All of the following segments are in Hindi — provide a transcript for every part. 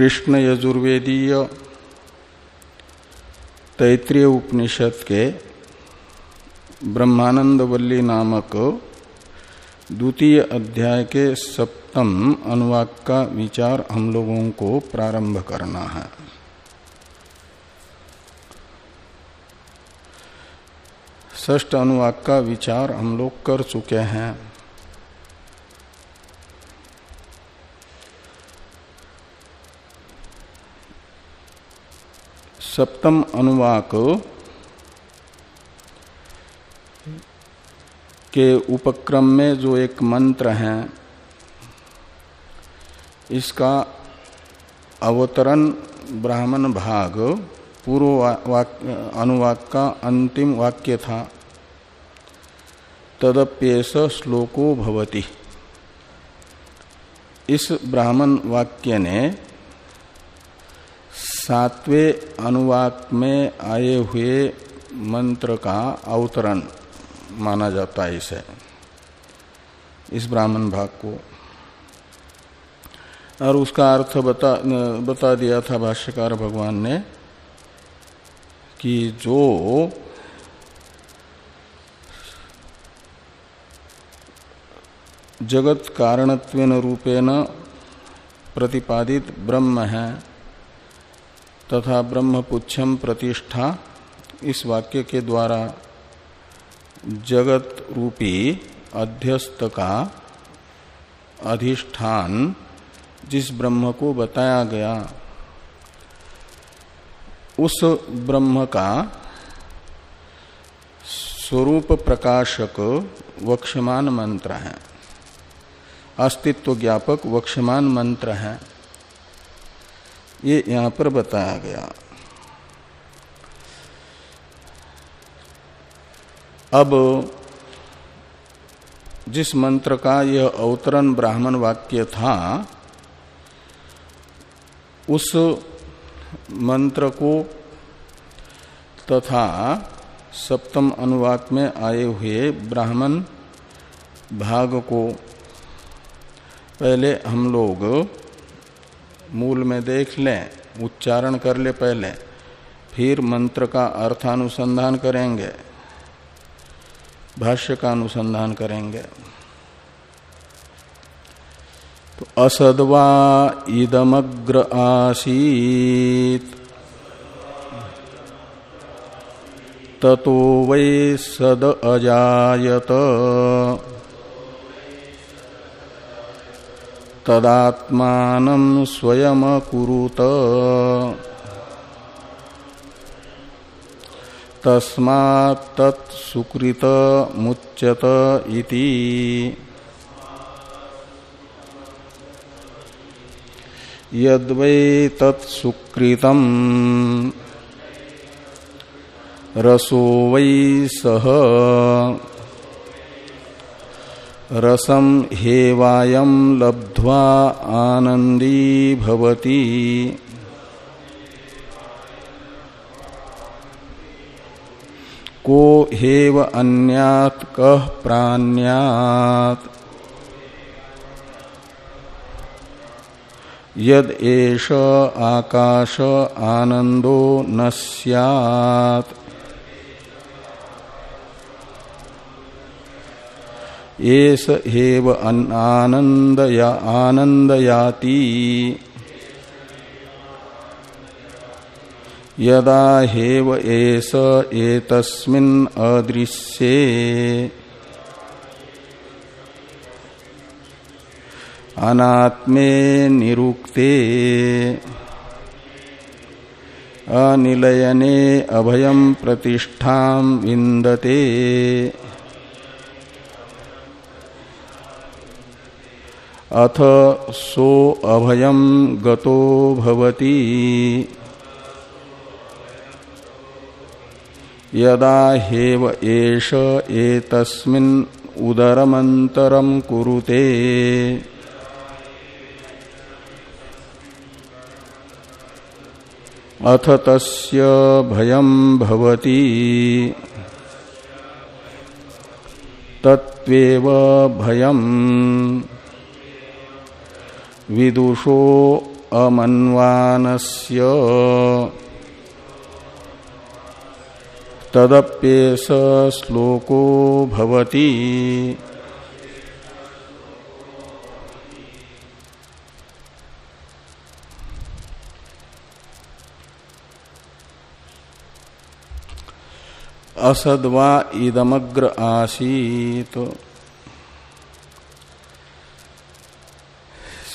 कृष्ण यजुर्वेदीय तैतृय उपनिषद के ब्रह्मानंद वल्ली नामक द्वितीय अध्याय के सप्तम अनुवाक का विचार हम लोगों को प्रारंभ करना है। ष्ट अनुवाक का विचार हम लोग कर चुके हैं। सप्तम अनुवाक के उपक्रम में जो एक मंत्र है, इसका अवतरण ब्राह्मण भाग, पूर्व अनुवाक का अंतिम वाक्य था। तदप्येस श्लोको भवति। इस ब्राह्मण वाक्य ने सातवें अनुवाक में आए हुए मंत्र का अवतरण माना जाता है इसे। इस ब्राह्मण भाग को। और उसका अर्थ बता बता दिया था भाष्यकार भगवान ने कि जो जगत कारणत्वेन रूपेण प्रतिपादित ब्रह्म है तथा ब्रह्मपुच्छम प्रतिष्ठा इस वाक्य के द्वारा जगत रूपी अध्यस्त का अधिष्ठान जिस ब्रह्म को बताया गया, उस ब्रह्म का स्वरूप प्रकाशक वक्षमान मंत्र है, अस्तित्व ज्ञापक वक्षमान मंत्र है। ये यहाँ पर बताया गया। अब जिस मंत्र का यह अवतरण ब्राह्मण वाक्य था, उस मंत्र को तथा सप्तम अनुवाक में आए हुए ब्राह्मण भाग को पहले हम लोग मूल में देख लें, उच्चारण कर ले पहले, फिर मंत्र का अर्थानुसंधान करेंगे, भाष्य का अनुसंधान करेंगे। तो असदवा इदमग्र आसीत, ततो वै सद अजायत। तदात्मान स्वयं कुरुत तस्मात्तत्सुकृत मुच्यत इति। यद्वै तत्सुकृतम् रसो वै सह रसम हेवायम लब्ध्वा आनंदी भवती। को हेव अन्यात कह प्राण्यात। यद आकाश आनंदो न सैत् एस हेव आनंद या आनंदयाति यदा हेव एस एतस्मिन् अदृश्ये। अनात्मे निरुक्ते। अनिलयने अभयम प्रतिष्ठा विंदते अथ सो अभयम गतो भवति। यदा हेव एष एतस्मिन् उदरमन्तरं कुरुते। अथ तस्य भयं भवति। तत्वेव भयम्। विदुषो अमन्वानस्य। तदप्येस श्लोको भवति। असदवा इदमग्र आसीत।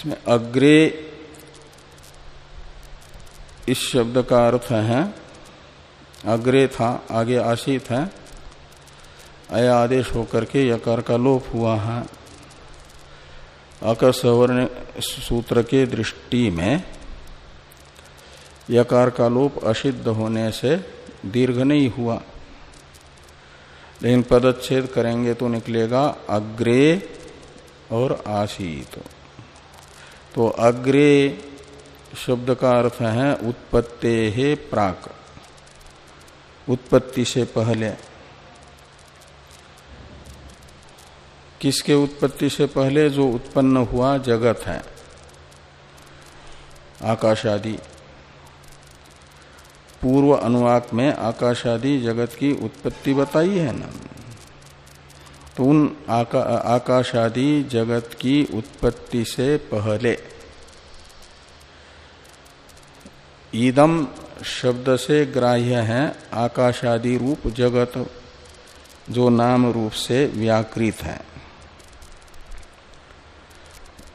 इसमें अग्रे इस शब्द का अर्थ है, अग्रे था, आगे आशीत है, अया आदेश होकर के यकार का लोप हुआ है। अकसवर्ण सूत्र के दृष्टि में यकार का लोप असिद्ध होने से दीर्घ नहीं हुआ। लेकिन पदच्छेद करेंगे तो निकलेगा अग्रे और आशीत। तो अग्रे शब्द का अर्थ है उत्पत्ते है प्राक। उत्पत्ति से पहले। किसके उत्पत्ति से पहले जो उत्पन्न हुआ जगत है? आकाश आदि पूर्व अनुवाक में आकाश आदि जगत की उत्पत्ति बताई है ना? तो उन आका, आकाश आदि जगत की उत्पत्ति से पहले। ईदम शब्द से ग्राह्य है आकाशादि रूप जगत जो नाम रूप से व्याकृत है।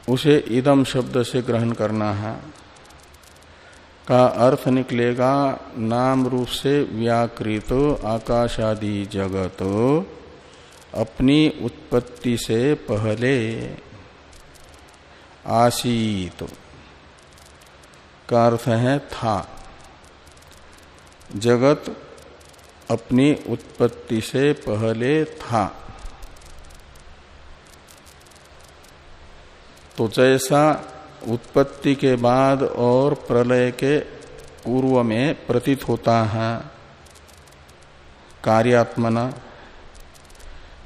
उसे इदम शब्द से ग्रहण करना है। का अर्थ निकलेगा नाम रूप से व्याकृत आकाशादि जगत। अपनी उत्पत्ति से पहले। आसीत। का अर्थ है था। जगत अपनी उत्पत्ति से पहले था। तो जैसा उत्पत्ति के बाद और प्रलय के पूर्व में प्रतीत होता है, कार्यात्मना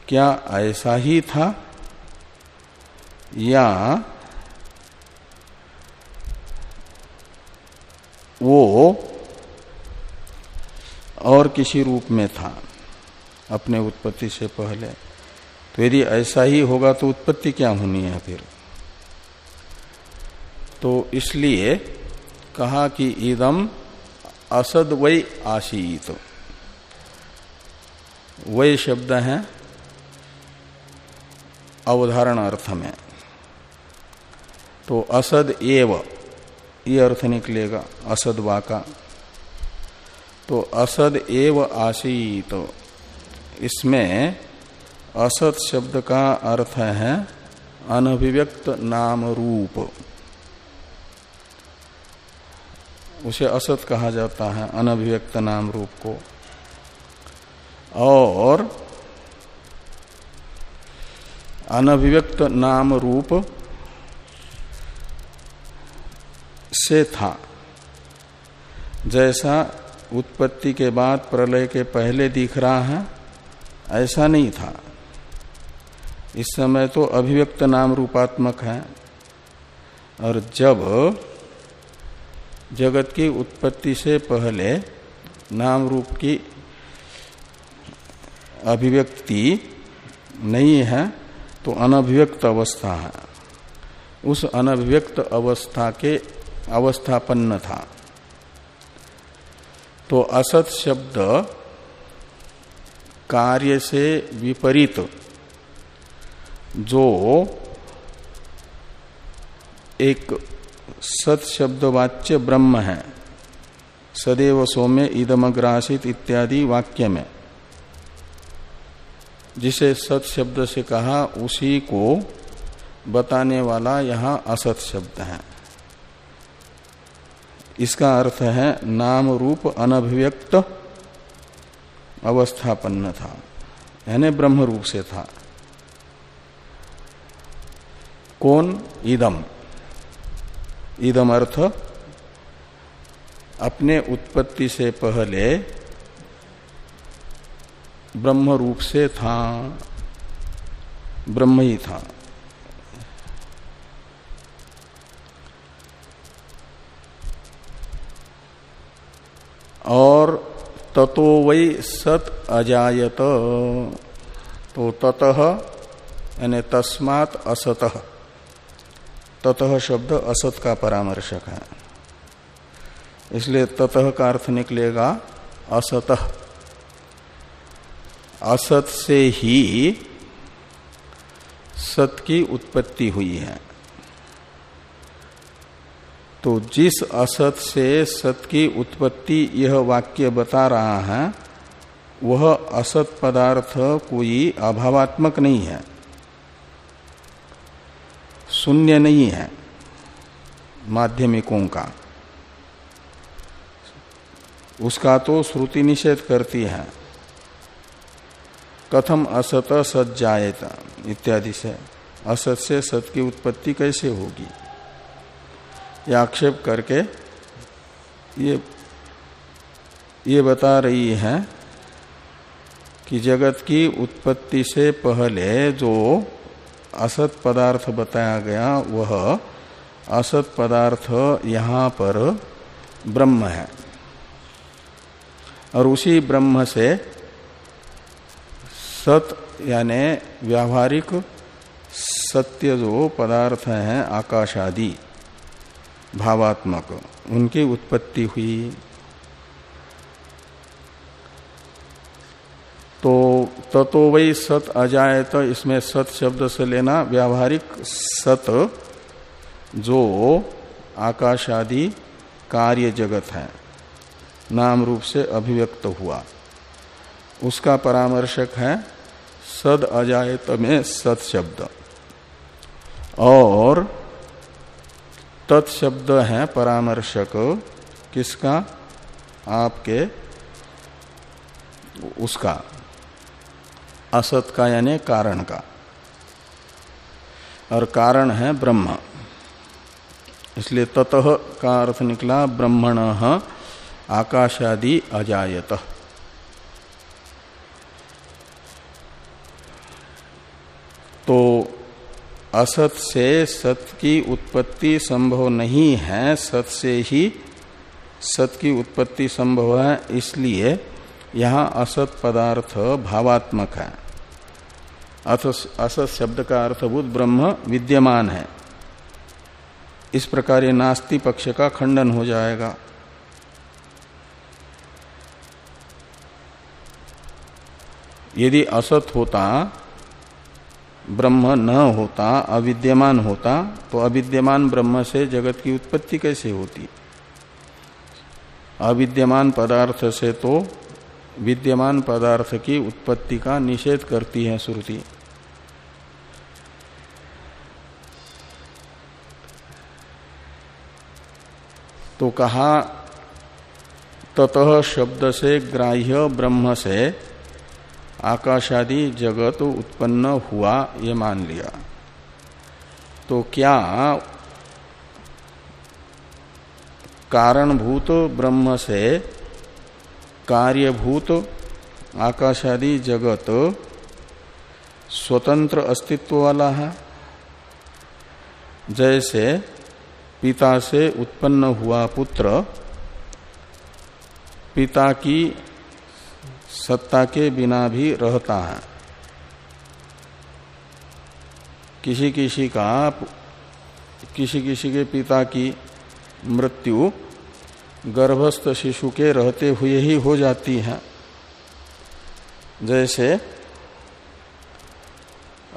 क्या ऐसा ही था? या वो और किसी रूप में था अपने उत्पत्ति से पहले। तो यदि ऐसा ही होगा तो उत्पत्ति क्या होनी है फिर? तो इसलिए कहा कि इदम असद वै आशीत वै शब्द है अवधारण अर्थ में तो असद एव, ये अर्थ निकलेगा, असद का तो असद एव आसीत तो इसमें असत शब्द का अर्थ है अनभिव्यक्त नाम रूप। उसे असत कहा जाता है, अनभिव्यक्त नाम रूप को। और अनभिव्यक्त नाम रूप से था। जैसा उत्पत्ति के बाद प्रलय के पहले दिख रहा है, ऐसा नहीं था। इस समय तो अभिव्यक्त नाम रूपात्मक है। और जब जगत की उत्पत्ति से पहले नाम रूप की अभिव्यक्ति नहीं है तो अनभिव्यक्त अवस्था है। उस अनभिव्यक्त अवस्था के अवस्थापन्न था। तो असत शब्द कार्य से विपरीत, जो एक सत शब्द वाच्य ब्रह्म है। सदैव सौम्य इदमग्रासित इत्यादि वाक्य में। जिसे सत शब्द से कहा, उसी को बताने वाला यहाँ असत शब्द है। इसका अर्थ है, नाम रूप अनभिव्यक्त अवस्थापन्न था, यानी ब्रह्म रूप से था। कौन? इदम। इदम अर्थ, अपने उत्पत्ति से पहले ब्रह्म रूप से था, ब्रह्म ही था। और ततो वही सत अजायत तो ततः, यानी तस्मात असत। ततः शब्द असत का परामर्शक है। इसलिए ततः का अर्थ निकलेगा असतः। असत से ही सत की उत्पत्ति हुई है। तो जिस असत से सत की उत्पत्ति यह वाक्य बता रहा है, वह असत पदार्थ कोई अभावात्मक नहीं है। शून्य नहीं है माध्यमिकों का। उसका तो श्रुति निषेध करती है। कथम असत सत जायता इत्यादि से। असत से सत की उत्पत्ति कैसे होगी? यह आक्षेप करके ये ये बता रही है कि जगत की उत्पत्ति से पहले जो असत पदार्थ बताया गया, वह असत पदार्थ यहाँ पर ब्रह्म है। और उसी ब्रह्म से सत यानी व्यावहारिक सत्य जो पदार्थ है आकाश आदि भावात्मक, उनकी उत्पत्ति हुई। तो ततो वही सत अजायत तो इसमें सत शब्द से लेना व्यावहारिक सत जो आकाश आदि कार्य जगत है, नाम रूप से अभिव्यक्त हुआ। उसका परामर्शक है सद अजायत में सत शब्द। और तत्शब्द है परामर्शक। किसका? आपके, उसका। असत का यानी कारण का। और कारण है ब्रह्म। इसलिए ततः का अर्थ निकला ब्रह्मण आकाशादि अजायत। तो असत से सत की उत्पत्ति संभव नहीं है, सत से ही सत की उत्पत्ति संभव है, इसलिए यहाँ असत पदार्थ भावात्मक है। असत शब्द का अर्थभूत ब्रह्म विद्यमान है। इस प्रकार ये नास्ति पक्ष का खंडन हो जाएगा। यदि असत होता ब्रह्म न होता, अविद्यमान होता तो अविद्यमान ब्रह्म से जगत की उत्पत्ति कैसे होती? अविद्यमान पदार्थ से तो विद्यमान पदार्थ की उत्पत्ति का निषेध करती है श्रुति। तो कहा, ततः शब्द से ग्राह्य ब्रह्म से आकाशादि जगत उत्पन्न हुआ, ये मान लिया। तो क्या कारणभूत ब्रह्म से कार्यभूत आकाशादि जगत स्वतंत्र अस्तित्व वाला है? जैसे पिता से उत्पन्न हुआ पुत्र, पिता की सत्ता के बिना भी रहता है। किसी किसी का किसी किसी के पिता की मृत्यु गर्भस्थ शिशु के रहते हुए ही हो जाती है। जैसे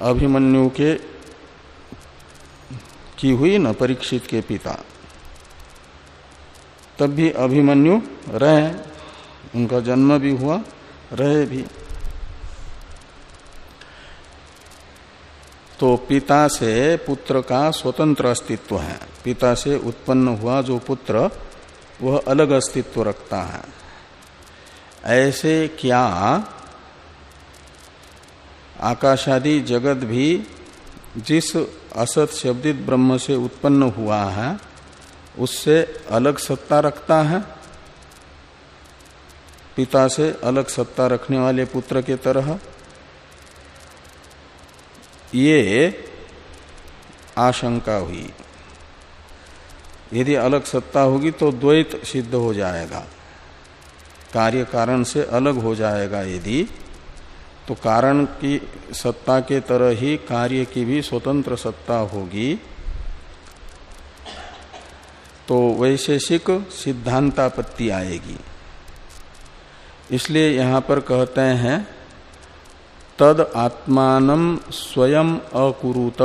अभिमन्यु के, की हुई न परीक्षित के पिता। तब भी अभिमन्यु रहे, उनका जन्म भी हुआ। रहे भी। तो पिता से पुत्र का स्वतंत्र अस्तित्व है। पिता से उत्पन्न हुआ जो पुत्र, वह अलग अस्तित्व रखता है। ऐसे क्या आकाशादि जगत भी जिस असत शब्दित ब्रह्म से उत्पन्न हुआ है, उससे अलग सत्ता रखता है? पिता से अलग सत्ता रखने वाले पुत्र के तरह। ये आशंका हुई। यदि अलग सत्ता होगी तो द्वैत सिद्ध हो जाएगा। कार्य कारण से अलग हो जाएगा यदि तो कारण की सत्ता के तरह ही कार्य की भी स्वतंत्र सत्ता होगी। तो वैशेषिक सिद्धांतापत्ति आएगी। इसलिए यहाँ पर कहते हैं, तद आत्मान स्वयं अकुरुत।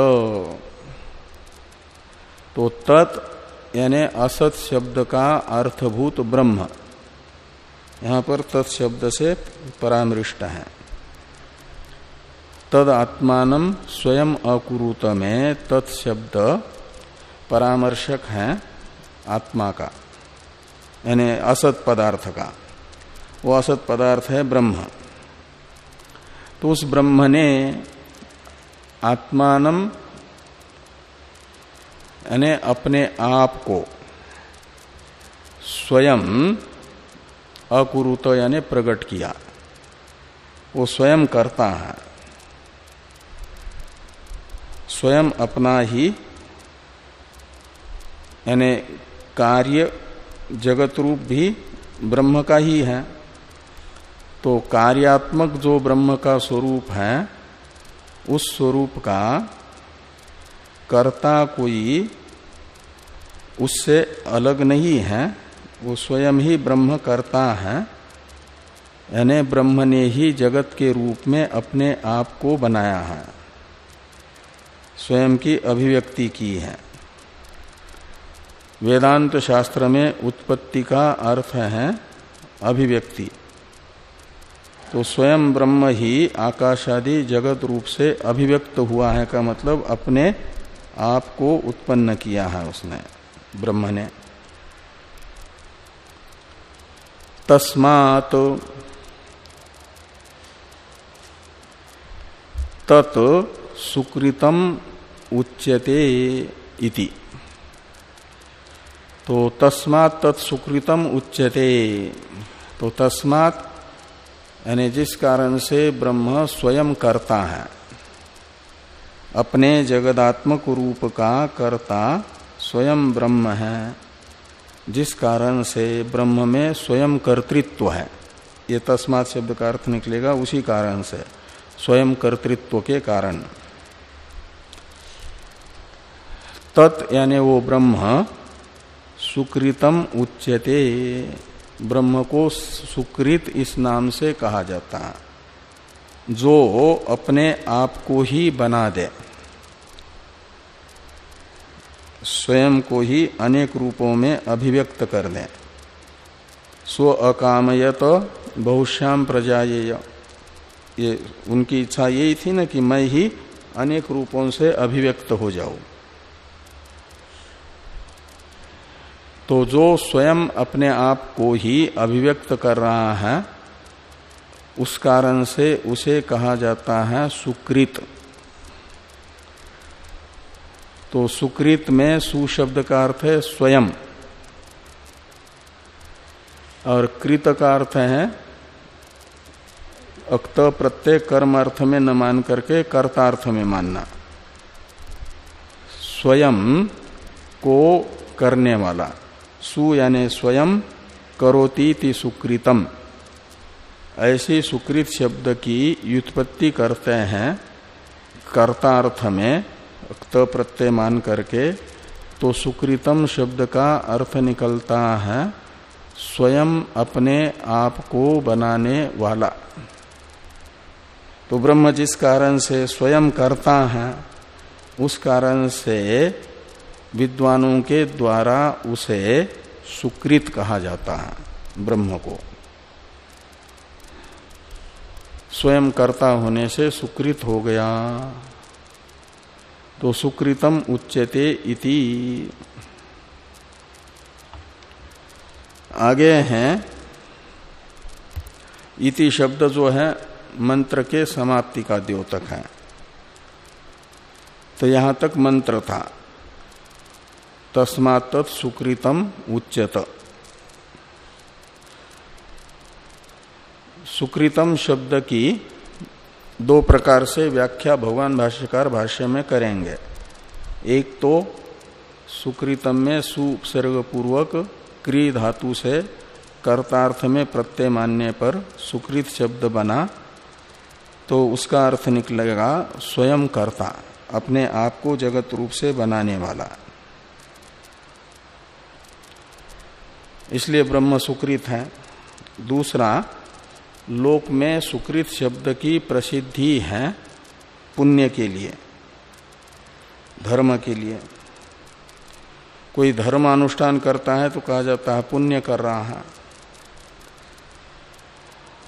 तो तत् यानी असत शब्द का अर्थभूत ब्रह्म। यहाँ पर तत्शब्द से परामृष्ट है। तद आत्मान स्वयं अकुरुत में तत्शब्द परामर्शक है आत्मा का, यानी असत पदार्थ का। वो असत पदार्थ है ब्रह्म। तो उस ब्रह्म ने आत्मान यानी अपने आप को स्वयं अकुरुत, यानी प्रकट किया। वो स्वयं करता है। स्वयं अपना ही, यानी कार्य जगत रूप भी ब्रह्म का ही है। तो कार्यात्मक जो ब्रह्म का स्वरूप है, उस स्वरूप का कर्ता कोई उससे अलग नहीं है, वो स्वयं ही ब्रह्म करता है। यानी ब्रह्म ने ही जगत के रूप में अपने आप को बनाया है, स्वयं की अभिव्यक्ति की है। वेदांत शास्त्र में उत्पत्ति का अर्थ है अभिव्यक्ति। तो स्वयं ब्रह्म ही आकाशादि जगत रूप से अभिव्यक्त हुआ है का मतलब अपने आप को उत्पन्न किया है उसने, ब्रह्म ने। तस्मात तत् सुकृतम उच्यते इति। तो तस्मात तत्सुकृतम उच्यते। तो तस्मात यानी जिस कारण से ब्रह्म स्वयं करता है, अपने जगदात्मक रूप का कर्ता स्वयं ब्रह्म है, जिस कारण से ब्रह्म में स्वयं कर्तृत्व है, ये तस्मात शब्द का अर्थ निकलेगा उसी कारण से, स्वयं कर्तृत्व के कारण। तत् यानी वो ब्रह्म सुकृतम उच्यते। ब्रह्म को सुकृत इस नाम से कहा जाता है। जो अपने आप को ही बना दे। स्वयं को ही अनेक रूपों में अभिव्यक्त कर दे। स्व अकामयत बहुश्याम प्रजा ये उनकी इच्छा यही थी ना कि मैं ही अनेक रूपों से अभिव्यक्त हो जाऊँ। तो जो स्वयं अपने आप को ही अभिव्यक्त कर रहा है, उस कारण से उसे कहा जाता है सुकृत। तो सुकृत में सुशब्द का अर्थ है स्वयं। और कृत का अर्थ है, अक्त प्रत्यय कर्म अर्थ में न मान करके कर्तार्थ में मानना। स्वयं को करने वाला। सु यानी स्वयं करोती ति सुकृतम। ऐसी सुकृत शब्द की व्युत्पत्ति करते हैं कर्तार्थ में त प्रत्यय मान करके तो सुकृतम शब्द का अर्थ निकलता है, स्वयं अपने आप को बनाने वाला। तो ब्रह्म जिस कारण से स्वयं करता है, उस कारण से विद्वानों के द्वारा उसे सुकृत कहा जाता है, ब्रह्म को। स्वयं कर्ता होने से सुकृत हो गया। तो सुकृतम उच्यते इति। आगे हैं। इति शब्द जो है, मंत्र के समाप्ति का द्योतक है। तो यहाँ तक मंत्र था। तस्मात सुकृतम उच्यत। सुकृतम शब्द की दो प्रकार से व्याख्या भगवान भाष्यकार भाष्य में करेंगे। एक तो सुकृतम में सुसर्ग पूर्वक क्री धातु से कर्तार्थ में प्रत्यय मानने पर सुकृत शब्द बना तो उसका अर्थ निकलेगा स्वयं कर्ता, अपने आप को जगत रूप से बनाने वाला। इसलिए ब्रह्म सुकृत है। दूसरा, लोक में सुकृत शब्द की प्रसिद्धि है पुण्य के लिए, धर्म के लिए। कोई धर्म अनुष्ठान करता है तो कहा जाता है, पुण्य कर रहा है,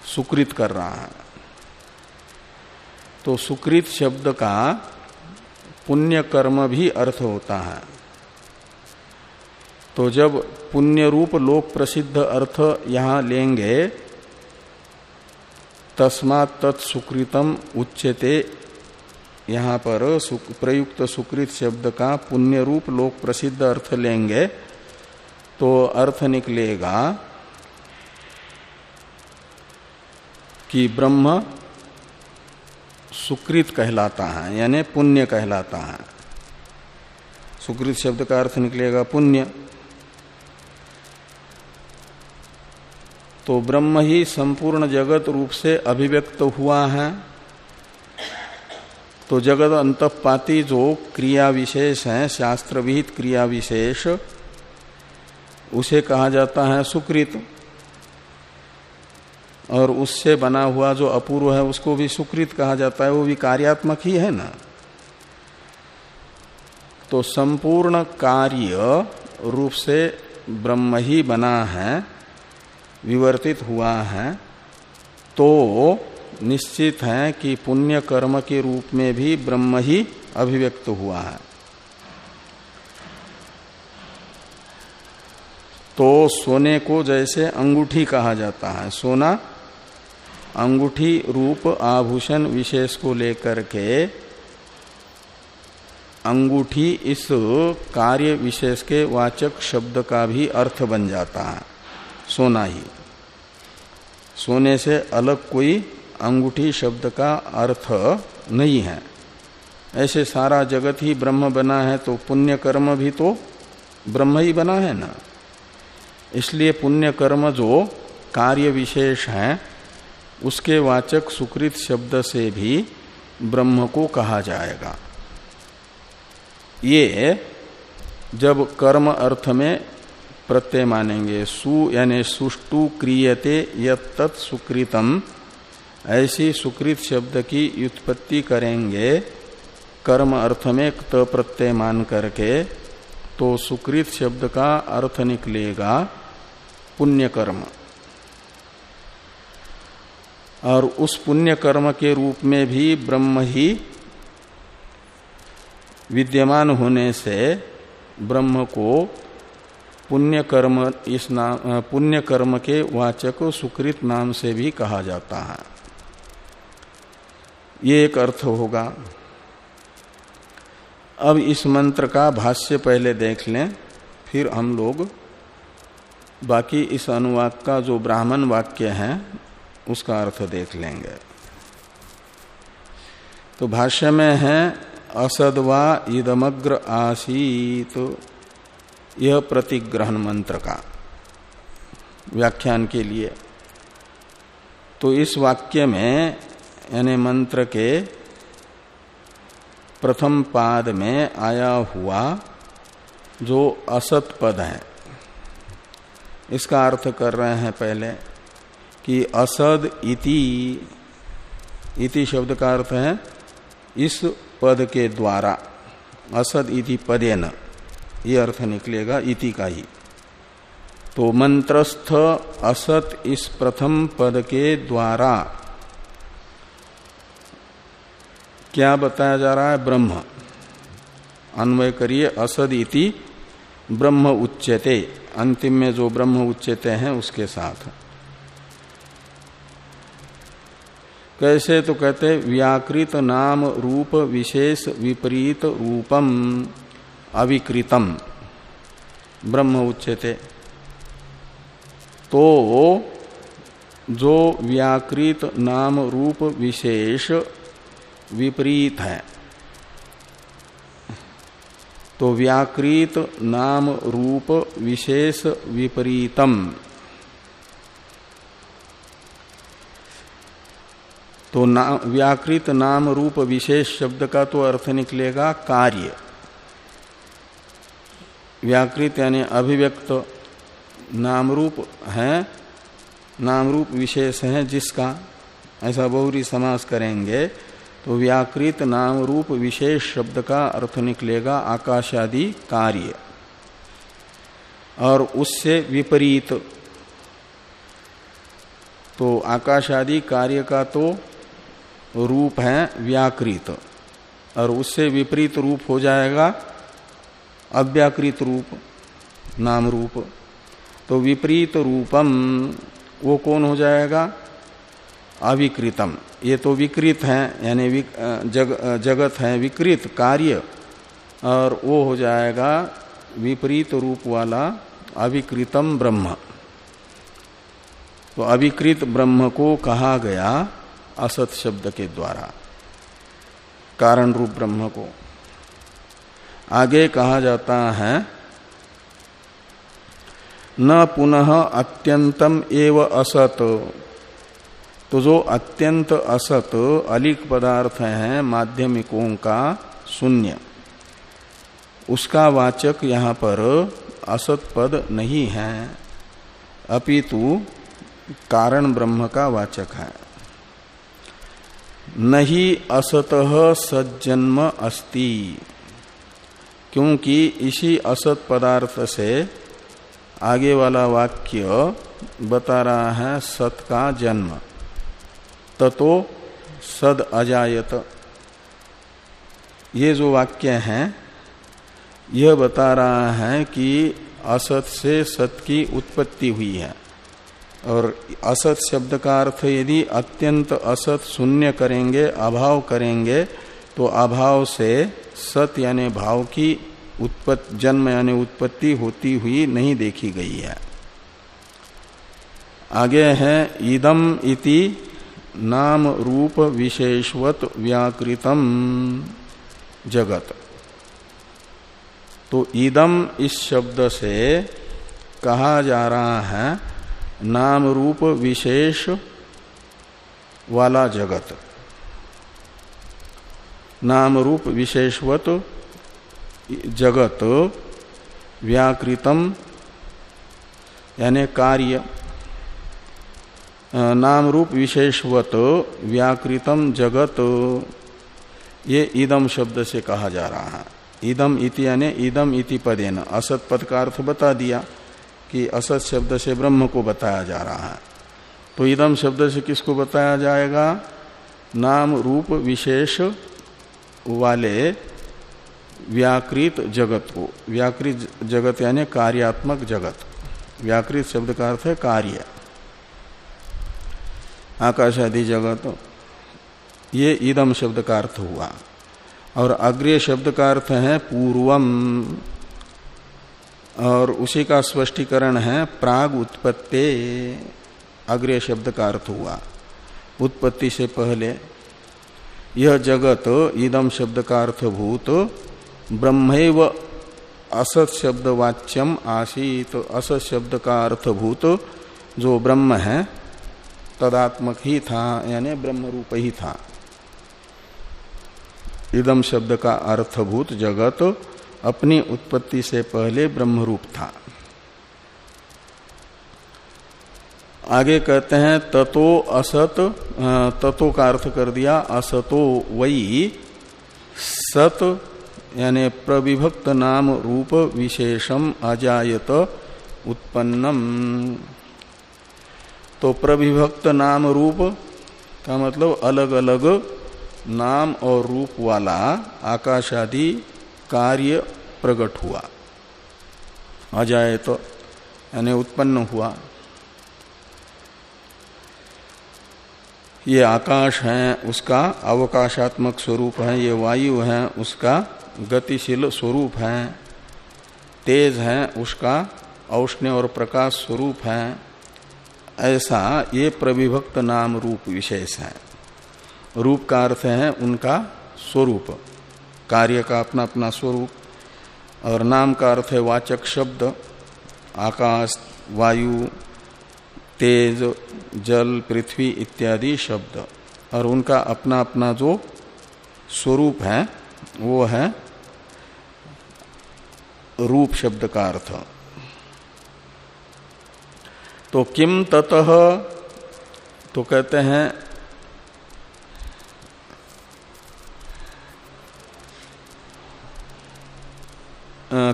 सुकृत कर रहा है। तो सुकृत शब्द का पुण्य कर्म भी अर्थ होता है। तो जब पुण्य रूप लोक प्रसिद्ध अर्थ यहाँ लेंगे, तस्मात तत्सुकृतम उच्चते यहाँ पर प्रयुक्त सुकृत शब्द का पुण्य रूप लोक प्रसिद्ध अर्थ लेंगे तो अर्थ निकलेगा कि ब्रह्म सुकृत कहलाता है, यानी पुण्य कहलाता है। सुकृत शब्द का अर्थ निकलेगा पुण्य। तो ब्रह्म ही संपूर्ण जगत रूप से अभिव्यक्त हुआ है। तो जगत अंतपाती जो क्रिया विशेष है शास्त्र विहित क्रिया विशेष, उसे कहा जाता है सुकृत। और उससे बना हुआ जो अपूर्व है, उसको भी सुकृत कहा जाता है, वो भी कार्यात्मक ही है ना। तो संपूर्ण कार्य रूप से ब्रह्म ही बना है। विवर्तित हुआ है तो निश्चित है कि पुण्य कर्म के रूप में भी ब्रह्म ही अभिव्यक्त हुआ है। तो सोने को जैसे अंगूठी कहा जाता है। सोना अंगूठी रूप आभूषण विशेष को लेकर के अंगूठी इस कार्य विशेष के वाचक शब्द का भी अर्थ बन जाता है, सोना ही। सोने से अलग कोई अंगूठी शब्द का अर्थ नहीं है। ऐसे सारा जगत ही ब्रह्म बना है तो पुण्य कर्म भी तो ब्रह्म ही बना है ना। इसलिए पुण्य कर्म जो कार्य विशेष है, उसके वाचक सुकृत शब्द से भी ब्रह्म को कहा जाएगा। ये जब कर्म अर्थ में प्रत्यय मानेंगे। सु, यानी सुष्टु क्रियते यत सुकृतम। ऐसी सुकृत शब्द की उत्पत्ति करेंगे, कर्म अर्थ में त प्रत्यय मान करके तो सुकृत शब्द का अर्थ निकलेगा पुण्य कर्म और उस पुण्य कर्म के रूप में भी ब्रह्म ही विद्यमान होने से ब्रह्म को पुण्य कर्म इस नाम पुण्य कर्म के वाचक सुकृत नाम से भी कहा जाता है। ये एक अर्थ होगा। अब इस मंत्र का भाष्य पहले देख लें, फिर हम लोग बाकी इस अनुवाद का जो ब्राह्मण वाक्य है, उसका अर्थ देख लेंगे। तो भाष्य में है असदवा इदमग्र आसीत। तो यह प्रतिग्रहण मंत्र का व्याख्यान के लिए। तो इस वाक्य में, यानी मंत्र के प्रथम पाद में आया हुआ जो असत पद है, इसका अर्थ कर रहे हैं पहले कि असद इति इति शब्द का अर्थ है इस पद के द्वारा, असद इति पदेन। ये अर्थ निकलेगा इति का ही। तो मंत्रस्थ असत इस प्रथम पद के द्वारा क्या बताया जा रहा है? ब्रह्म। अन्वय करिए, असद इति, ब्रह्म उच्चते अंतिम में जो ब्रह्म उच्चते हैं, उसके साथ। कैसे? तो कहते व्याकृत नाम रूप विशेष विपरीत रूपम। अविकृतम। ब्रह्म उच्चते तो जो व्याकृत नाम रूप विशेष विपरीत है। तो व्याकृत नाम रूप विशेष विपरीतम। तो ना, व्याकृत नाम रूप विशेष शब्द का तो अर्थ निकलेगा कार्य। व्याकृत यानी अभिव्यक्त नाम रूप है नाम रूप विशेष है जिसका ऐसा बहुरी समास करेंगे तो व्याकृत नाम रूप विशेष शब्द का अर्थ निकलेगा आकाशादि कार्य। और उससे विपरीत तो आकाश आदि कार्य का तो रूप है व्याकृत, और उससे विपरीत रूप हो जाएगा अव्याकृत रूप नाम रूप। तो विपरीत रूपम वो कौन हो जाएगा? अविकृतम। ये तो विकृत है यानी जग, जगत है विकृत कार्य। और वो हो जाएगा विपरीत रूप वाला अविकृतम ब्रह्म। तो अविकृत ब्रह्म को कहा गया असत शब्द के द्वारा। कारण रूप ब्रह्म को। आगे कहा जाता है, न पुनः अत्यंतम एव असत। तो जो अत्यंत असत अलिक पदार्थ है माध्यमिकों का शून्य। उसका वाचक यहाँ पर असत पद नहीं है। अपितु कारण ब्रह्म का वाचक है। नहीं असत सज्जन्म अस्ति। क्योंकि इसी असत पदार्थ से आगे वाला वाक्य बता रहा है सत का जन्म। ततो सद अजायत। ये जो वाक्य है, यह बता रहा है कि असत से सत की उत्पत्ति हुई है। और असत शब्द का अर्थ यदि अत्यंत असत शून्य करेंगे, अभाव करेंगे तो अभाव से सत यानी भाव की उत्पत्ति जन्म यानी उत्पत्ति होती हुई नहीं देखी गई है। आगे है, इदम इति नाम रूप विशेषवत व्याकृतम जगत। तो इदम इस शब्द से कहा जा रहा है, नाम रूप विशेष वाला जगत। नाम रूप विशेषवत जगत व्याकृतम, यानी कार्य नाम रूप विशेषवत व्याकृतम जगत। ये इदम शब्द से कहा जा रहा है। इदम इति यानी इदम इति पदेन। असत पद का अर्थ बता दिया कि असत शब्द से ब्रह्म को बताया जा रहा है। तो इदम शब्द से किसको बताया जाएगा? नाम रूप विशेष वाले व्याकृत जगत को। व्याकृत जगत यानी कार्यात्मक जगत। व्याकृत शब्द का अर्थ है कार्य। आकाश आदि जगत, ये इदम शब्द का अर्थ हुआ। और अग्रिय शब्द का अर्थ है पूर्वम। और उसी का स्पष्टीकरण है प्राग उत्पत्ति। अग्रिय शब्द का अर्थ हुआ। उत्पत्ति से पहले यह जगत इदम शब्द का अर्थभूत ब्रह्म असत शब्द वाच्यम आसीत। असत शब्द का अर्थभूत जो ब्रह्म है, तदात्मक ही था, यानी ब्रह्म रूप ही था। इदम शब्द का अर्थभूत जगत अपनी उत्पत्ति से पहले ब्रह्म रूप था। आगे कहते हैं, ततो असत ततो का अर्थ कर दिया, असतो वही सत, यानी प्रविभक्त नाम रूप विशेषम अजायत उत्पन्नम। तो प्रविभक्त नाम रूप का मतलब अलग अलग नाम और रूप वाला आकाश आदि कार्य प्रकट हुआ। अजायत, यानी उत्पन्न हुआ। ये आकाश है, उसका अवकाशात्मक स्वरूप है, ये वायु है, उसका गतिशील स्वरूप है। तेज है, उसका औष्ण्य और प्रकाश स्वरूप है। ऐसा ये प्रविभक्त नाम रूप विशेष है। रूप का अर्थ है उनका स्वरूप, कार्य का अपना अपना स्वरूप, और नाम का अर्थ है वाचक शब्द, आकाश, वायु तेज, जल, पृथ्वी इत्यादि शब्द। और उनका अपना अपना जो स्वरूप है, वो है रूप शब्द का अर्थ। तो किम ततः तो कहते हैं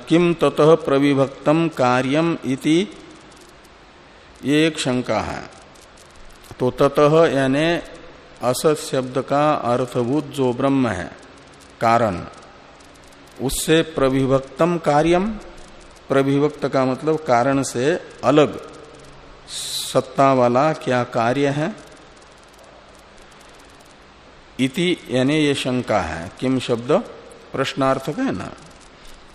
किम ततः प्रविभक्तम कार्यम इति ये एक शंका है। तो ततः यानी असत शब्द का अर्थभूत जो ब्रह्म है, कारण, उससे प्रविभक्तम कार्यम, प्रविभक्त का मतलब कारण से अलग, सत्ता वाला क्या कार्य है? इति यानी ये शंका है, किम शब्द? प्रश्नार्थक है ना?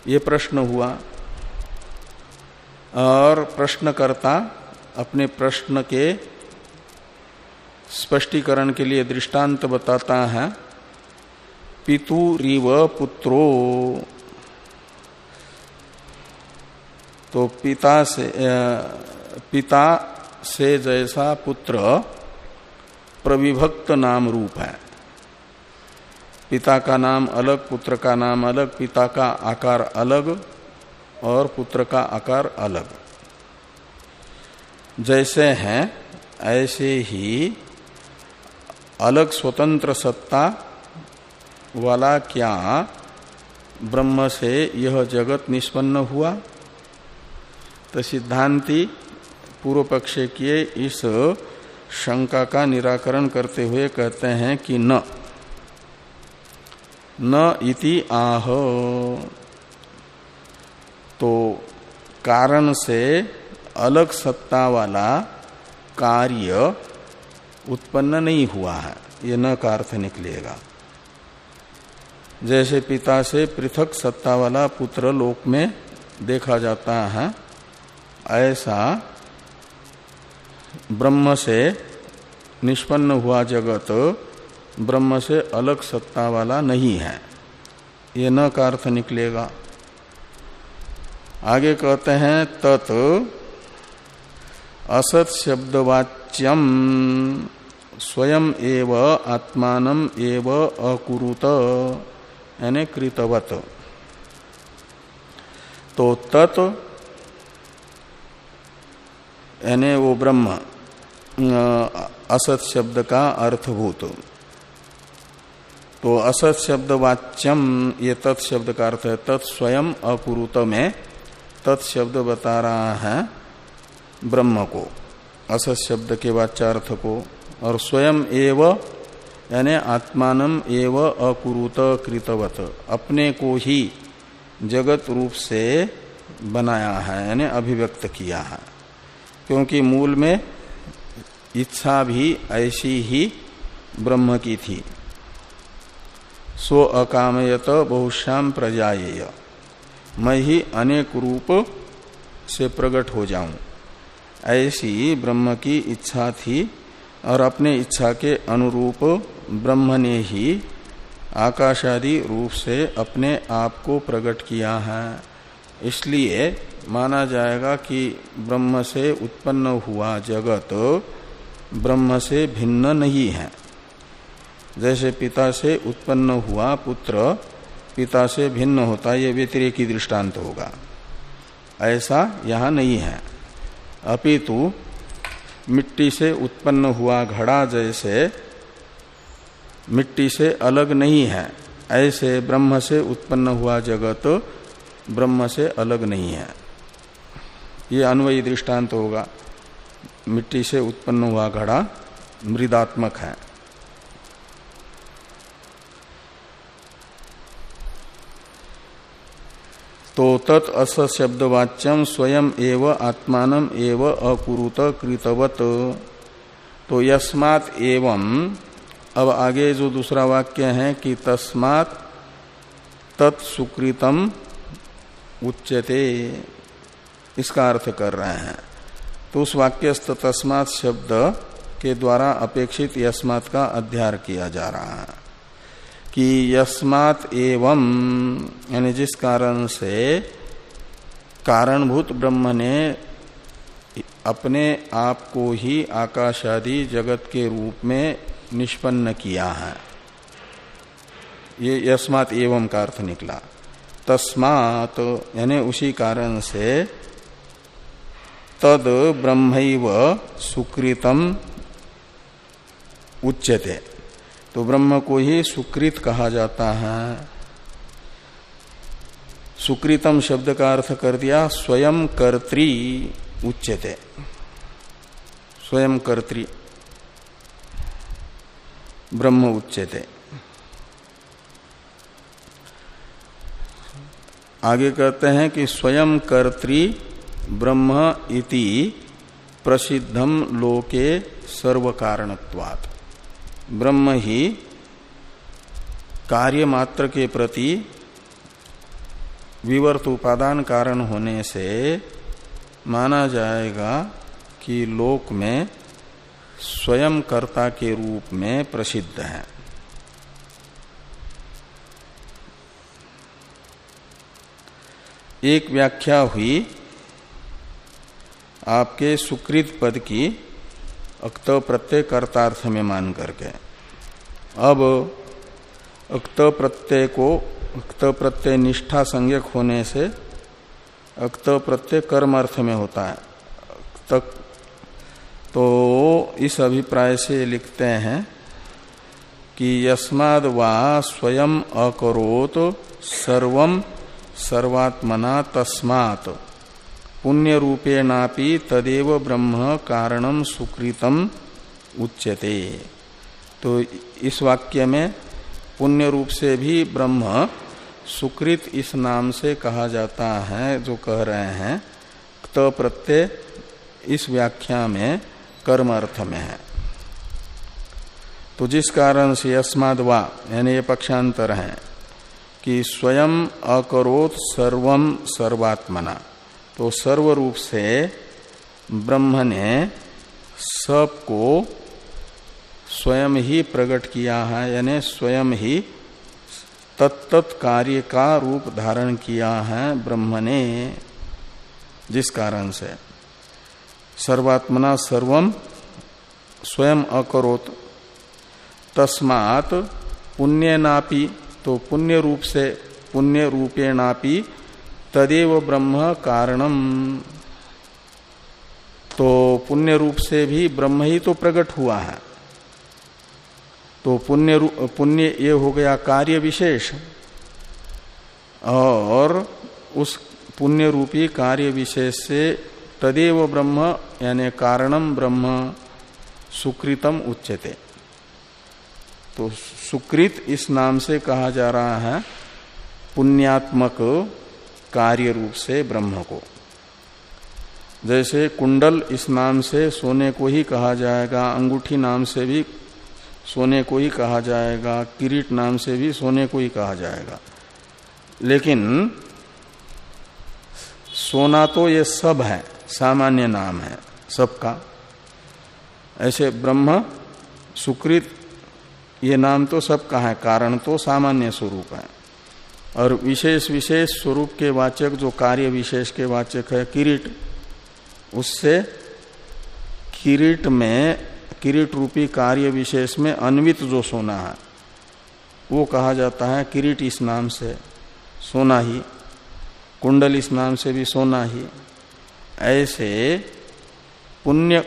ये प्रश्न हुआ। और प्रश्नकर्ता अपने प्रश्न के स्पष्टीकरण के लिए दृष्टांत बताता है। पितु रिव पुत्रो। तो पिता से पिता से जैसा पुत्र प्रविभक्त नाम रूप है। पिता का नाम अलग, पुत्र का नाम अलग, पिता का आकार अलग और पुत्र का आकार अलग। जैसे हैं, ऐसे ही अलग स्वतंत्र सत्ता वाला क्या ब्रह्म से यह जगत निष्पन्न हुआ? तो सिद्धांति पूर्व पक्ष किए इस शंका का निराकरण करते हुए कहते हैं कि न न इति आह। तो कारण से अलग सत्ता वाला कार्य उत्पन्न नहीं हुआ है। ये न का अर्थ निकलेगा। जैसे पिता से पृथक सत्ता वाला पुत्र लोक में देखा जाता है, ऐसा ब्रह्म से निष्पन्न हुआ जगत ब्रह्म से अलग सत्ता वाला नहीं है। ये न का अर्थ निकलेगा। आगे कहते हैं, तत् असत शब्दवाच्यम स्वयं एव, आत्मान एव अकुरुत। यानी कृतवत। तो तत्, यानी वो ब्रह्म असत शब्द का अर्थभूत। तो असत शब्द वाच्यम ये तत्शब्द का अर्थ है तत्स्वयं अकुरुत में तत्शब्द बता रहा है। ब्रह्म को, अस शब्द के वाच्यार्थ को, और स्वयं एव, यानी आत्मान एव अकुरुत कृतवत, अपने को ही जगत रूप से बनाया है, यानी अभिव्यक्त किया है। क्योंकि मूल में इच्छा भी ऐसी ही ब्रह्म की थी। स्व अकामयत बहुश्याम प्रजाएय मैं ही अनेक रूप से प्रकट हो जाऊँ। ऐसी ब्रह्म की इच्छा थी और अपने इच्छा के अनुरूप ब्रह्म ने ही आकाशादि रूप से अपने आप को प्रकट किया है। इसलिए माना जाएगा कि ब्रह्म से उत्पन्न हुआ जगत ब्रह्म से भिन्न नहीं है। जैसे पिता से उत्पन्न हुआ पुत्र पिता से भिन्न होता है ये की दृष्टांत होगा। ऐसा यहाँ नहीं है। अपितु मिट्टी से उत्पन्न हुआ घड़ा जैसे मिट्टी से अलग नहीं है। ऐसे ब्रह्म से उत्पन्न हुआ जगत ब्रह्म से अलग नहीं है। ये अन्वयी दृष्टांत होगा। मिट्टी से उत्पन्न हुआ घड़ा मृदात्मक है। तो तत् अस शब्दवाच्यम स्वयं एव आत्मान एव अकुरुत कृतवत। तो यस्मात एवं, अब आगे जो दूसरा वाक्य है कि तस्मात तत्सुकृतम उच्यते, इसका अर्थ कर रहे हैं। तो उस वाक्यस्थ तस्मात शब्द के द्वारा अपेक्षित यस्मात का अध्यार किया जा रहा है। कि यस्मात एवं, यानी जिस कारण से कारणभूत ब्रह्म ने अपने आप को ही आकाश आदि जगत के रूप में निष्पन्न किया है। ये यस्मात एवं का अर्थ निकला। तस्मात, यानी उसी कारण से तद ब्रह्म सुकृतम उच्यते। तो ब्रह्म को ही सुकृत कहा जाता है। सुकृतम शब्द का अर्थ कर दिया, स्वयं कर्त्री उच्यते। स्वयं कर्त्री। ब्रह्म उच्यते। आगे कहते हैं कि स्वयं कर्त्री ब्रह्म इति प्रसिद्धम लोके सर्व कारणत्वात् ब्रह्म ही कार्य मात्र के प्रति विवर्त उपादान कारण होने से माना जाएगा कि लोक में स्वयं कर्ता के रूप में प्रसिद्ध है। एक व्याख्या हुई आपके सुकृत पद की अक्त प्रत्यय कर्तार्थ में मान करके। अब अक्त प्रत्यय को, अक्त प्रत्यय निष्ठा संज्ञक होने से अक्त प्रत्यय कर्म अर्थ में होता है। तक तो इस अभिप्राय से लिखते हैं कि यस्माद वा स्वयं अकरोत सर्वम सर्वात्मना तस्मात्। पुण्य रूपेणापि तदेव ब्रह्म कारणम सुकृतम उच्यते। तो इस वाक्य में पुण्य रूप से भी ब्रह्म सुकृत इस नाम से कहा जाता है, जो कह रहे हैं। त प्रत्यय इस व्याख्या में कर्म अर्थ में है। तो जिस कारण से अस्माद वा यानी ये पक्षांतर है, कि स्वयं अकरोत सर्वम सर्वात्मना। तो सर्व रूप से ब्रह्म ने सबको स्वयं ही प्रकट किया है, यानी स्वयं ही तत्त कार्य का रूप धारण किया है ब्रह्म ने जिस कारण से। सर्वात्मना सर्वम स्वयं अकरोत। तस्मात पुण्य नापी तो पुण्य रूप से पुण्य रूपे नापी तदेव ब्रह्म कारणम। तो पुण्य रूप से भी ब्रह्म ही तो प्रकट हुआ है। तो पुण्य पुण्य ये हो गया कार्य विशेष। और उस पुण्य रूपी कार्य विशेष से तदेव ब्रह्म यानी कारणम ब्रह्म सुकृतम उच्चते तो सुकृत इस नाम से कहा जा रहा है, पुण्यात्मक कार्य रूप से ब्रह्म को। जैसे कुंडल इस नाम से सोने को ही कहा जाएगा, अंगूठी नाम से भी सोने को ही कहा जाएगा, किरीट नाम से भी सोने को ही कहा जाएगा। लेकिन सोना तो ये सब है, सामान्य नाम है, सबका। ऐसे ब्रह्म, सुकृत, ये नाम तो सबका है, कारण तो सामान्य स्वरूप है। और विशेष विशेष स्वरूप के वाचक, जो कार्य विशेष के वाचक है, किरीट, उससे किरीट में, किरीट रूपी कार्य विशेष में अन्वित जो सोना है, वो कहा जाता है किरीट इस नाम से, सोना ही, कुंडल इस नाम से भी सोना ही। ऐसे पुण्य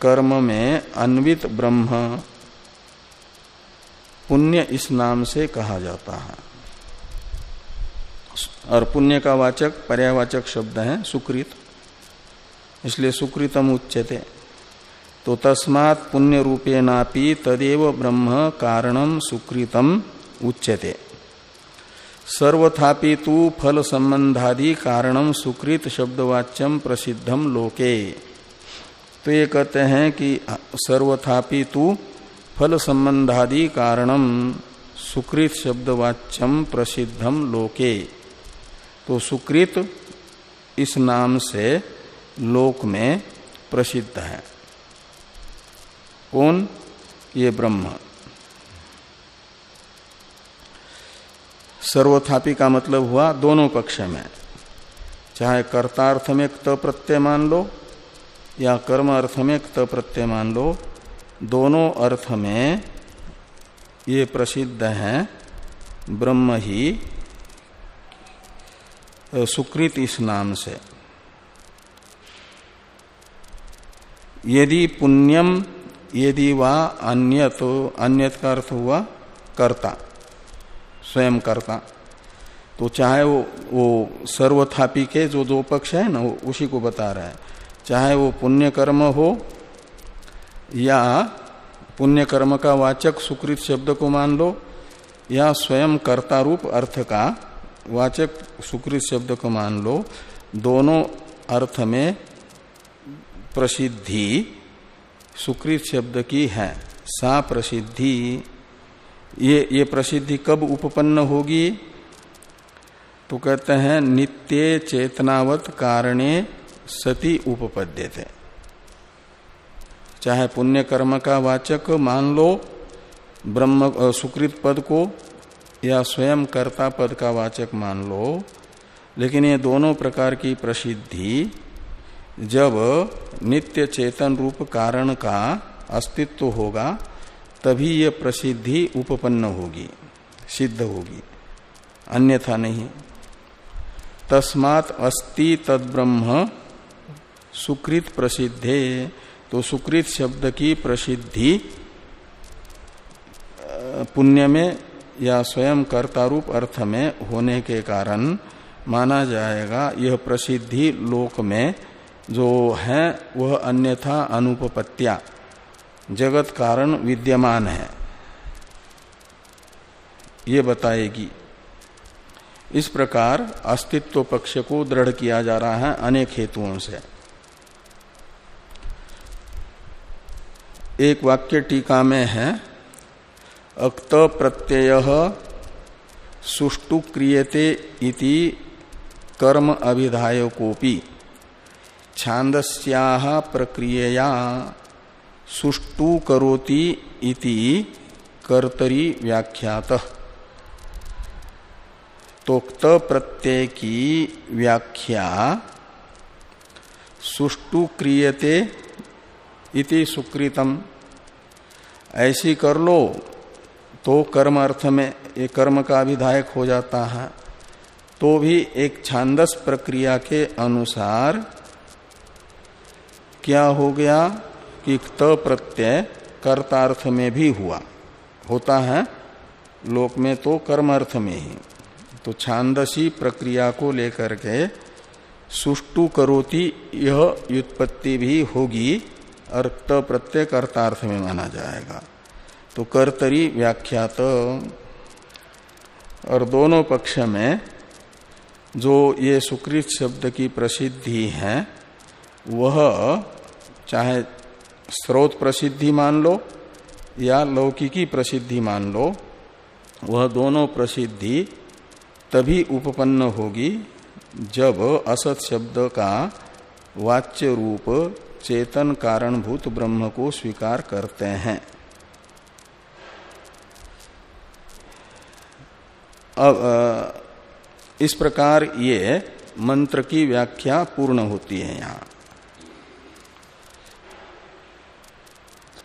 कर्म में अन्वित ब्रह्म पुण्य इस नाम से कहा जाता है। और पुण्य का वाचक पर्यावाचक शब्द है, सुकृत। इसलिए सुकृतम उच्चते तो तस्मात् पुण्य रूपेणापि तदेव ब्रह्म कारणम सुकृतम उच्यते। सर्वथापि तु फल संबंधादि कारणम सुकृत शब्दवाच्यम प्रसिद्धम लोके। तो ये कहते हैं कि सर्वथापि तु फल संबंधादि कारणम सुकृत शब्दवाच्यम प्रसिद्धम लोके। तो सुकृत इस नाम से लोक में प्रसिद्ध है। कौन? ये ब्रह्म। सर्वथापी का मतलब हुआ दोनों पक्ष में। चाहे कर्तार्थ में क्त प्रत्यय मान लो, या कर्म अर्थ में क्त प्रत्यय मान लो, दोनों अर्थ में ये प्रसिद्ध है। ब्रह्म ही सुकृत इस नाम से। यदि पुण्यम, यदि वा अन्य तो अन्यत का अर्थ हुआ कर्ता, स्वयं कर्ता। तो चाहे वो वो सर्वथापी के जो दो पक्ष है ना, वो उसी को बता रहा है। चाहे वो पुण्य कर्म हो या पुण्य कर्म का वाचक सुकृत शब्द को मान लो, या स्वयं कर्ता रूप अर्थ का वाचक सुकृत शब्द को मान लो। दोनों अर्थ में प्रसिद्धि सुकृत शब्द की है। सा प्रसिद्धि। ये ये प्रसिद्धि कब उपपन्न होगी? तो कहते हैं, नित्य चेतनावत कारणे सती उपपद्य थे चाहे पुण्य कर्म का वाचक मान लो, ब्रह्म सुकृत पद को या स्वयं कर्ता पद का वाचक मान लो, लेकिन ये दोनों प्रकार की प्रसिद्धि, जब नित्य चेतन रूप कारण का अस्तित्व होगा, तभी ये प्रसिद्धि उपपन्न होगी, सिद्ध होगी, अन्यथा नहीं। तस्मात अस्ति तद ब्रह्म सुकृत प्रसिद्धे तो सुकृत शब्द की प्रसिद्धि पुण्य में या स्वयं कर्तारूप अर्थ में होने के कारण माना जाएगा, यह प्रसिद्धि लोक में जो है, वह अन्यथा अनुपत्या जगत कारण विद्यमान है। ये बताएगी। इस प्रकार अस्तित्व पक्ष को दृढ़ किया जा रहा है अनेक हेतुओं से। एक वाक्य टीका में है अक्त प्रत्यय सुष्टु क्रियते इति कर्म अभिधायकोपि छांदस्या प्रक्रिया सुष्टु करोति इति कर्तरी व्याख्यातः। तोक्त प्रत्यय की व्याख्या, सुष्टु क्रियते इति सुकृतम। ऐसी कर लो तो कर्म अर्थ में ये कर्म का विधायक हो जाता है। तो भी एक छांदस प्रक्रिया के अनुसार क्या हो गया कि त प्रत्यय कर्तार्थ में भी हुआ। होता है, लोक में तो कर्म अर्थ में ही। तो छांदसी प्रक्रिया को लेकर के सुष्टु करोति यह व्युत्पत्ति भी होगी और त प्रत्यय कर्तार्थ में माना जाएगा। तो कर्तरी व्याख्यात। और दोनों पक्ष में जो ये सुकृत शब्द की प्रसिद्धि है, वह चाहे स्रोत प्रसिद्धि मान लो या लौकिकी प्रसिद्धि मान लो, वह दोनों प्रसिद्धि तभी उपपन्न होगी जब असत शब्द का वाच्य रूप चेतन कारणभूत ब्रह्म को स्वीकार करते हैं। अब इस प्रकार ये मंत्र की व्याख्या पूर्ण होती है यहाँ।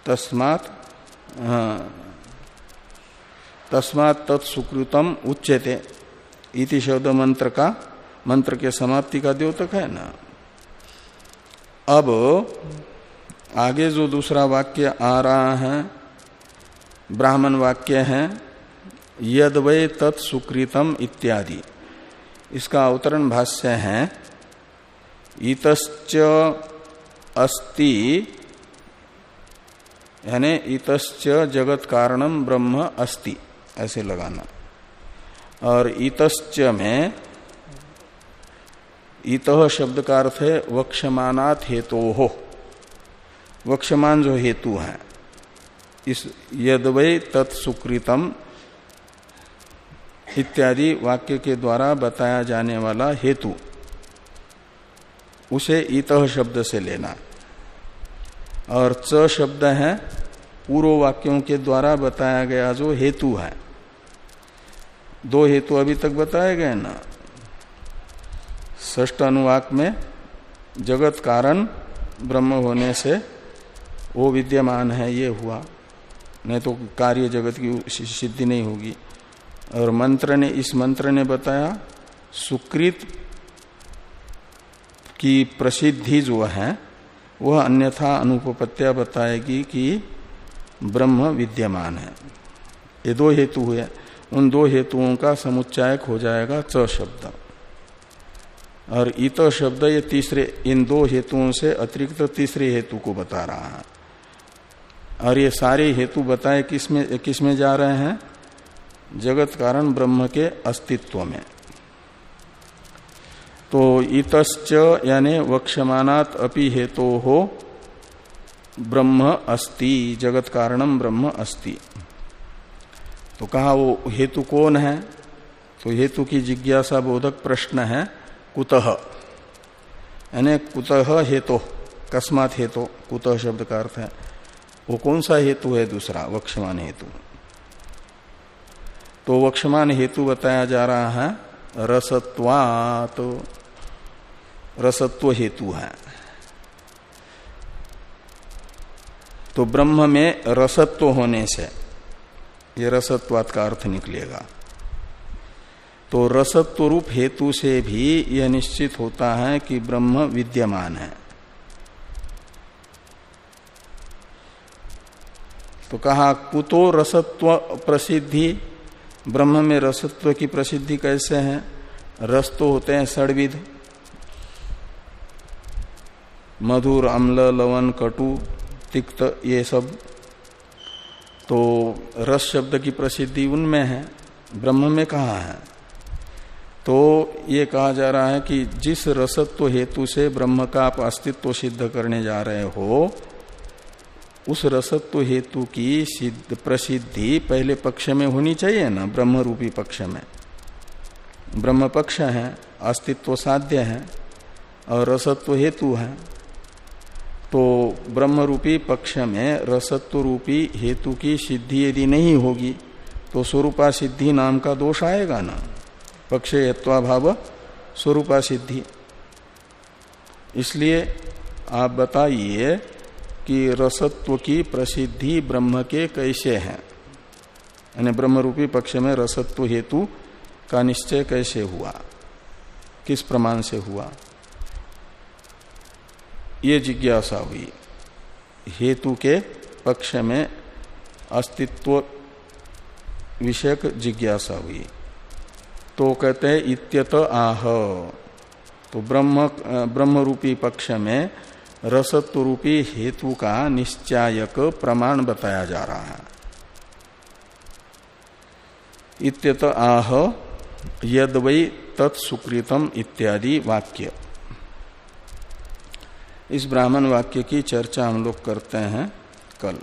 तस्मात तस्मात तत्सुकृतम उच्यते। इति शब्द मंत्र का, मंत्र के समाप्ति का द्योतक है ना। अब, आगे जो दूसरा वाक्य आ रहा है, ब्राह्मण वाक्य है यद वे तत्सुकृतम इत्यादि। इसका अवतरण भाष्य है, इतश्च अस्ति, यानी इतश्च जगत कारणम ब्रह्म अस्ति, ऐसे लगाना। और इतश्च में, इत शब्द का अर्थ है वक्षमानात हेतु। हो वक्षमान जो हेतु है, इस यदवै तत्सुकृतम इत्यादि वाक्य के द्वारा बताया जाने वाला हेतु। उसे इत शब्द से लेना। और च शब्द है, पूर्व वाक्यों के द्वारा बताया गया जो हेतु है। दो हेतु अभी तक बताए गए ना। ष्ट अनुवाक में, जगत कारण ब्रह्म होने से वो विद्यमान है, ये हुआ। नहीं तो कार्य जगत की सिद्धि नहीं होगी। और मंत्र ने, इस मंत्र ने बताया, सुकृत की प्रसिद्धि जो है, वह अन्यथा अनुपत्या बताएगी कि ब्रह्म विद्यमान है। ये दो हेतु हुए। उन दो हेतुओं का समुच्चायक हो जाएगा च शब्द। और इत शब्द ये तीसरे, इन दो हेतुओं से अतिरिक्त तीसरे हेतु को बता रहा है। और ये सारे हेतु बताए किसमें किसमें जा रहे हैं? जगत कारण ब्रह्म के अस्तित्व में। तो इतश्च यानी वक्षमानात अपि हेतु हो ब्रह्म अस्ति, जगत कारणम ब्रह्म अस्ति। तो कहा वो, हेतु कौन है? तो हेतु की जिज्ञासा बोधक प्रश्न है, कुतः। यानी कुतः हेतु, कस्मात हेतु, कुतः शब्द का अर्थ है। वो कौन सा हेतु है दूसरा वक्षमान हेतु? तो वक्षमान हेतु बताया जा रहा है, रसत्वात। तो रसत्व हेतु है। तो ब्रह्म में रसत्व होने से ये रसत्वात का अर्थ निकलेगा। तो रसत्व रूप हेतु से भी यह निश्चित होता है कि ब्रह्म विद्यमान है। तो कहा, कुतो रसत्व प्रसिद्धि ब्रह्म में रसत्व की प्रसिद्धि कैसे है? रस तो होते हैं षडविध मधुर, अम्ल लवन कटु, तिक्त, ये सब। तो रस शब्द की प्रसिद्धि उनमें है, ब्रह्म में कहा है? तो ये कहा जा रहा है कि जिस रसत्व हेतु से ब्रह्म का आप अस्तित्व सिद्ध करने जा रहे हो उस रसत्व हेतु की सिद्ध प्रसिद्धि पहले पक्ष में होनी चाहिए ना ब्रह्म रूपी पक्ष में। ब्रह्म पक्ष है, अस्तित्व साध्य है, और रसत्व हेतु है। तो ब्रह्म रूपी पक्ष में रसत्व रूपी हेतु की सिद्धि यदि नहीं होगी तो स्वरूपा सिद्धि नाम का दोष आएगा ना। पक्ष यत्वाभाव स्वरूपा सिद्धि इसलिए आप बताइए कि रसत्व की प्रसिद्धि ब्रह्म के कैसे है? यानी ब्रह्म रूपी पक्ष में रसत्व हेतु का निश्चय कैसे हुआ? किस प्रमाण से हुआ? ये जिज्ञासा हुई। हेतु के पक्ष में अस्तित्व विषयक जिज्ञासा हुई। तो कहते हैं इत्यत आह। तो ब्रह्म ब्रह्म रूपी पक्ष में रसत्व रूपी हेतु का निश्चायक प्रमाण बताया जा रहा है। इत्यत आह यद वै तत्सुकृतम इत्यादि वाक्य। इस ब्राह्मण वाक्य की चर्चा हम लोग करते हैं कल।